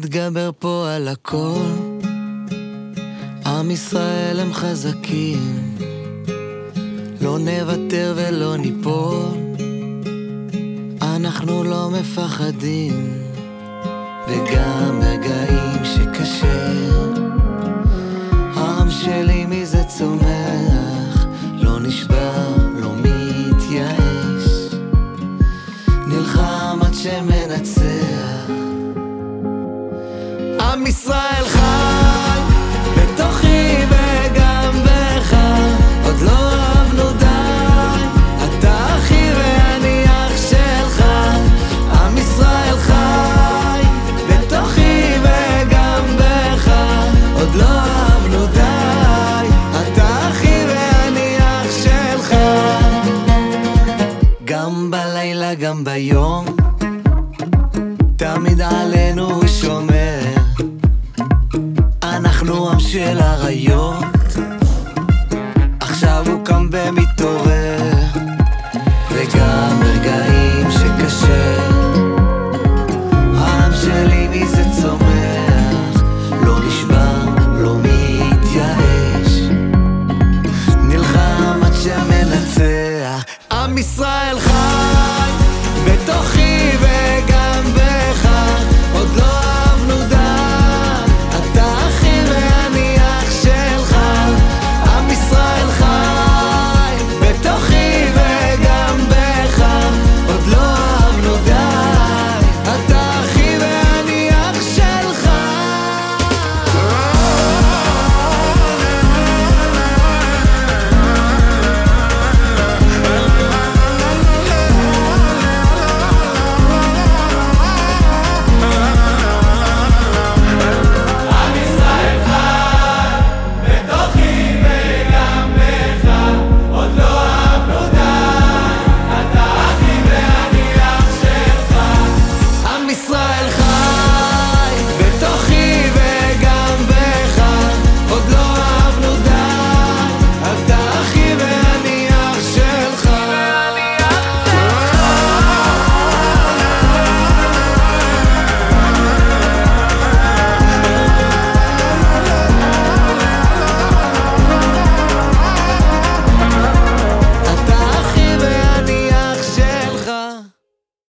נתגבר פה על הכל. עם ישראל הם חזקים, לא נוותר ולא ניפול. אנחנו לא מפחדים, וגם ברגעים שקשה. העם שלי מזה צומח, לא נשבר, לא מתייאש. נלחם עד שמנצח. עם ישראל חי בתוכי וגם בך עוד לא אהבנו די. אתה אחי ואני אח שלך עם ישראל חי בתוכי וגם בך עוד לא אהבנו די. אתה אחי ואני אח שלך. גם בלילה גם ביום תמיד עלינו שומר חיות. עכשיו הוא קם ומתעורר. וגם רגעים שקשה. העם שלי מזה צומח. לא נשבע, לא מתייאש. נלחם עד שמנצח. עם ישראל